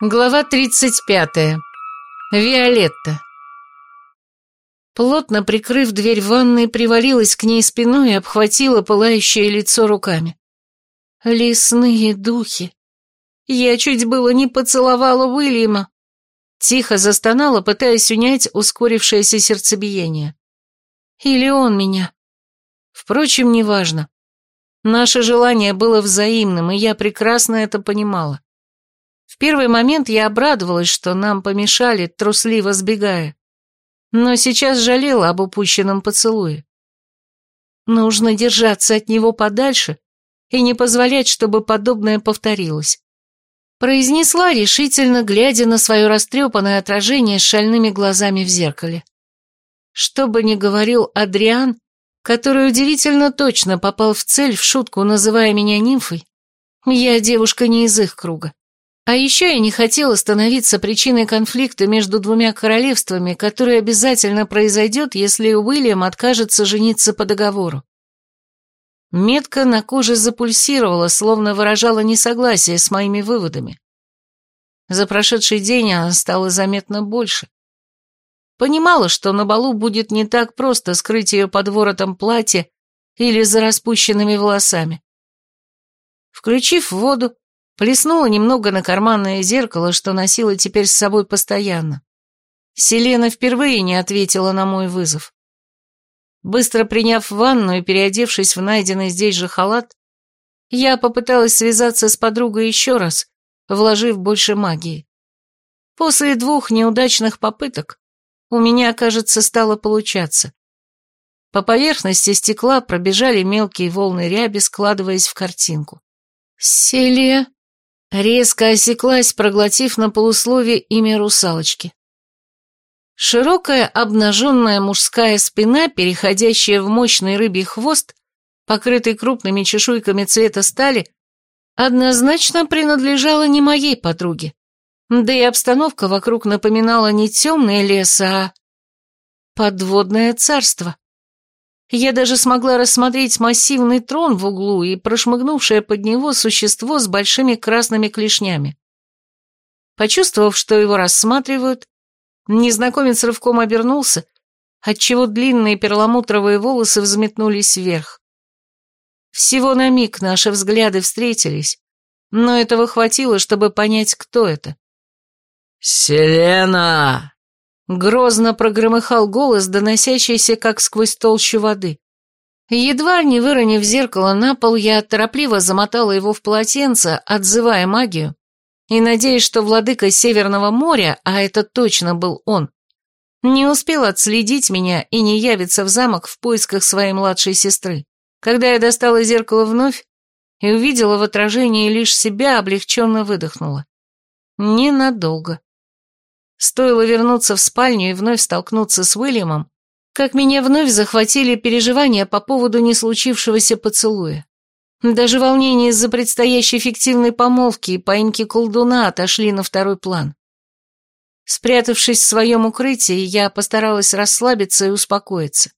Глава 35. Виолетта. Плотно прикрыв дверь ванной, привалилась к ней спиной и обхватила пылающее лицо руками. Лесные духи. Я чуть было не поцеловала Уильяма. Тихо застонала, пытаясь унять ускорившееся сердцебиение. Или он меня. Впрочем, неважно. Наше желание было взаимным, и я прекрасно это понимала. Первый момент я обрадовалась, что нам помешали, трусливо сбегая. Но сейчас жалела об упущенном поцелуе. Нужно держаться от него подальше и не позволять, чтобы подобное повторилось. Произнесла решительно, глядя на свое растрепанное отражение с шальными глазами в зеркале. Что бы ни говорил Адриан, который удивительно точно попал в цель в шутку, называя меня нимфой, я девушка не из их круга. А еще я не хотела становиться причиной конфликта между двумя королевствами, который обязательно произойдет, если Уильям откажется жениться по договору. Метка на коже запульсировала, словно выражала несогласие с моими выводами. За прошедший день она стала заметно больше. Понимала, что на балу будет не так просто скрыть ее под воротом платья или за распущенными волосами. Включив воду, Плеснула немного на карманное зеркало, что носила теперь с собой постоянно. Селена впервые не ответила на мой вызов. Быстро приняв ванну и переодевшись в найденный здесь же халат, я попыталась связаться с подругой еще раз, вложив больше магии. После двух неудачных попыток у меня, кажется, стало получаться. По поверхности стекла пробежали мелкие волны ряби, складываясь в картинку. «Селия!» Резко осеклась, проглотив на полуслове имя русалочки. Широкая обнаженная мужская спина, переходящая в мощный рыбий хвост, покрытый крупными чешуйками цвета стали, однозначно принадлежала не моей подруге. Да и обстановка вокруг напоминала не темный лес, а подводное царство. Я даже смогла рассмотреть массивный трон в углу и прошмыгнувшее под него существо с большими красными клешнями. Почувствовав, что его рассматривают, незнакомец рывком обернулся, отчего длинные перламутровые волосы взметнулись вверх. Всего на миг наши взгляды встретились, но этого хватило, чтобы понять, кто это. «Селена!» Грозно прогромыхал голос, доносящийся как сквозь толщу воды. Едва не выронив зеркало на пол, я торопливо замотала его в полотенце, отзывая магию, и надеясь, что владыка Северного моря, а это точно был он, не успел отследить меня и не явится в замок в поисках своей младшей сестры. Когда я достала зеркало вновь и увидела в отражении лишь себя, облегченно выдохнула. Ненадолго. Стоило вернуться в спальню и вновь столкнуться с Уильямом, как меня вновь захватили переживания по поводу не случившегося поцелуя. Даже волнение из-за предстоящей фиктивной помолвки и поимки колдуна отошли на второй план. Спрятавшись в своем укрытии, я постаралась расслабиться и успокоиться.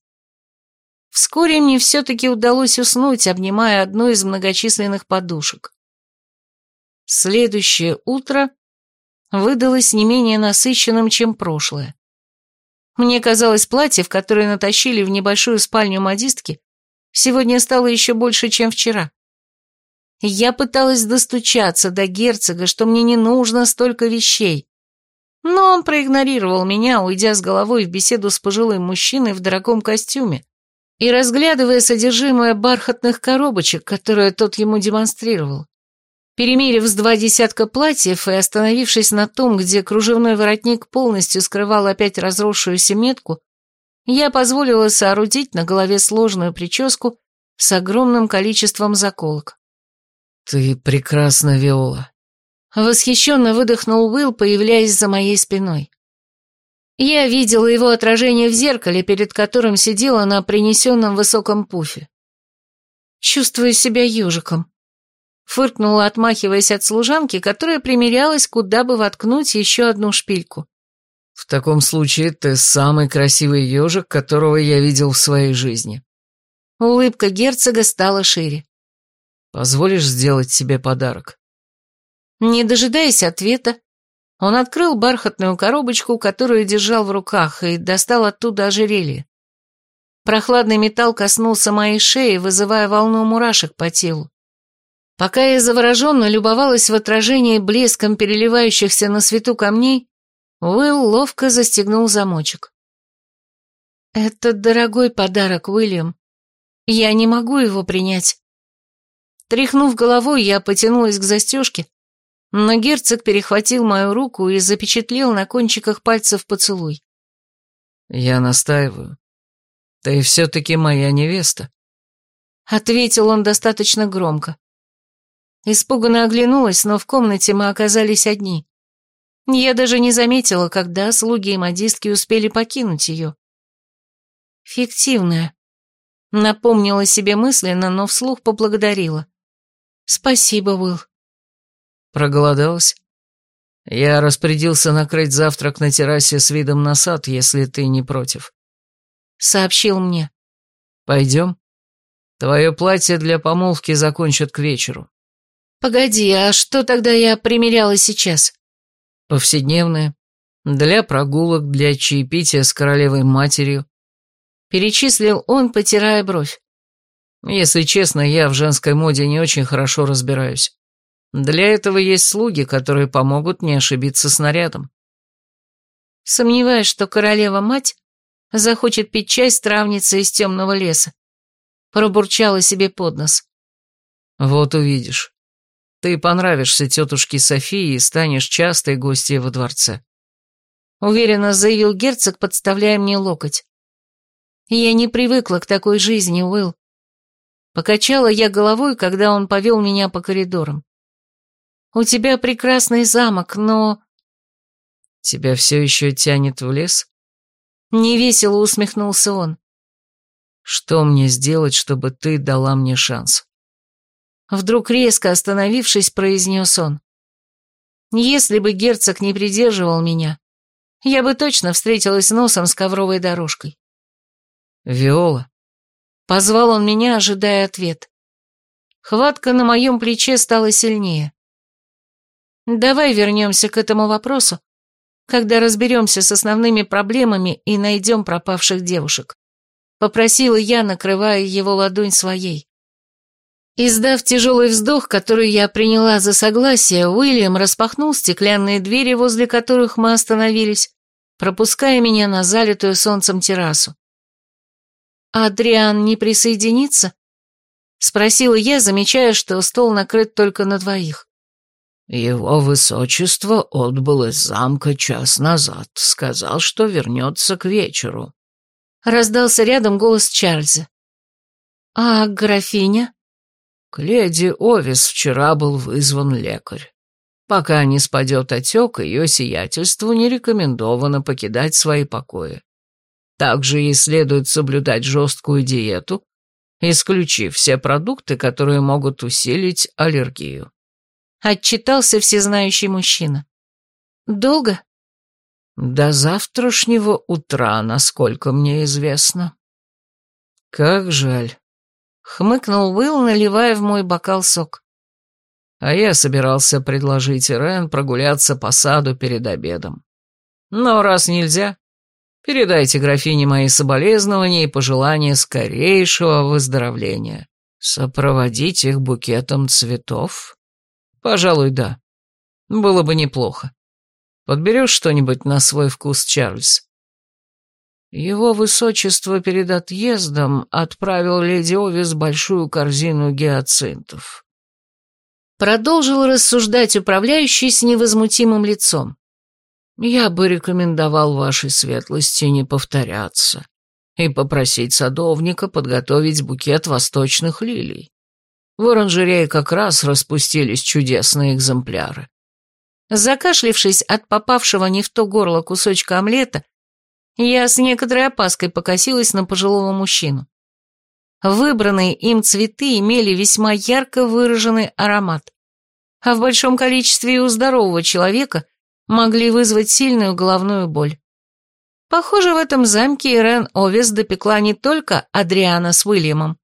Вскоре мне все-таки удалось уснуть, обнимая одну из многочисленных подушек. Следующее утро выдалось не менее насыщенным, чем прошлое. Мне казалось, платье, в которое натащили в небольшую спальню модистки, сегодня стало еще больше, чем вчера. Я пыталась достучаться до герцога, что мне не нужно столько вещей. Но он проигнорировал меня, уйдя с головой в беседу с пожилым мужчиной в дорогом костюме и разглядывая содержимое бархатных коробочек, которые тот ему демонстрировал. Перемерив с два десятка платьев и остановившись на том, где кружевной воротник полностью скрывал опять разросшуюся метку, я позволила соорудить на голове сложную прическу с огромным количеством заколок. «Ты прекрасна, Виола», — восхищенно выдохнул Уилл, появляясь за моей спиной. Я видела его отражение в зеркале, перед которым сидела на принесенном высоком пуфе. Чувствую себя ежиком. Фыркнула, отмахиваясь от служанки, которая примерялась, куда бы воткнуть еще одну шпильку. «В таком случае ты самый красивый ежик, которого я видел в своей жизни». Улыбка герцога стала шире. «Позволишь сделать себе подарок?» Не дожидаясь ответа, Он открыл бархатную коробочку, которую держал в руках, и достал оттуда ожерелье. Прохладный металл коснулся моей шеи, вызывая волну мурашек по телу. Пока я завороженно любовалась в отражении блеском переливающихся на свету камней, Уилл ловко застегнул замочек. «Это дорогой подарок, Уильям. Я не могу его принять». Тряхнув головой, я потянулась к застежке, но герцог перехватил мою руку и запечатлел на кончиках пальцев поцелуй. «Я настаиваю. Ты все-таки моя невеста», — ответил он достаточно громко. Испуганно оглянулась, но в комнате мы оказались одни. Я даже не заметила, когда слуги и модистки успели покинуть ее. Фиктивная. Напомнила себе мысленно, но вслух поблагодарила. Спасибо, Уилл. Проголодалась? Я распорядился накрыть завтрак на террасе с видом на сад, если ты не против. Сообщил мне. Пойдем? Твое платье для помолвки закончат к вечеру. Погоди, а что тогда я примеряла сейчас? Повседневное. Для прогулок, для чаепития с королевой матерью. Перечислил он, потирая бровь. Если честно, я в женской моде не очень хорошо разбираюсь. Для этого есть слуги, которые помогут не ошибиться с нарядом. Сомневаюсь, что королева-мать захочет пить чай с травницей из темного леса. Пробурчала себе под нос. Вот увидишь. Ты понравишься тетушке Софии и станешь частой гостьей во дворце. Уверенно заявил герцог, подставляя мне локоть. Я не привыкла к такой жизни, Уилл. Покачала я головой, когда он повел меня по коридорам. У тебя прекрасный замок, но... Тебя все еще тянет в лес? Невесело усмехнулся он. Что мне сделать, чтобы ты дала мне шанс? Вдруг резко остановившись, произнес он. Если бы герцог не придерживал меня, я бы точно встретилась носом с ковровой дорожкой. Виола. Позвал он меня, ожидая ответ. Хватка на моем плече стала сильнее. Давай вернемся к этому вопросу, когда разберемся с основными проблемами и найдем пропавших девушек. Попросила я, накрывая его ладонь своей. Издав тяжелый вздох, который я приняла за согласие, Уильям распахнул стеклянные двери, возле которых мы остановились, пропуская меня на залитую солнцем террасу. «Адриан не присоединится?» — спросила я, замечая, что стол накрыт только на двоих. «Его высочество отбыл из замка час назад, сказал, что вернется к вечеру». Раздался рядом голос Чарльза. «А графиня?» К леди Овис вчера был вызван лекарь. Пока не спадет отек, ее сиятельству не рекомендовано покидать свои покои. Также ей следует соблюдать жесткую диету, исключив все продукты, которые могут усилить аллергию. Отчитался всезнающий мужчина. Долго? До завтрашнего утра, насколько мне известно. Как жаль. Хмыкнул Уилл, наливая в мой бокал сок. А я собирался предложить Ирен прогуляться по саду перед обедом. Но раз нельзя, передайте графине мои соболезнования и пожелания скорейшего выздоровления. Сопроводить их букетом цветов? Пожалуй, да. Было бы неплохо. Подберешь что-нибудь на свой вкус, Чарльз? Его высочество перед отъездом отправил леди Овис большую корзину гиацинтов. Продолжил рассуждать управляющий с невозмутимым лицом. Я бы рекомендовал вашей светлости не повторяться и попросить садовника подготовить букет восточных лилий. В оранжерее как раз распустились чудесные экземпляры. Закашлившись от попавшего не в то горло кусочка омлета, я с некоторой опаской покосилась на пожилого мужчину. Выбранные им цветы имели весьма ярко выраженный аромат, а в большом количестве и у здорового человека могли вызвать сильную головную боль. Похоже, в этом замке Ирен Овес допекла не только Адриана с Уильямом,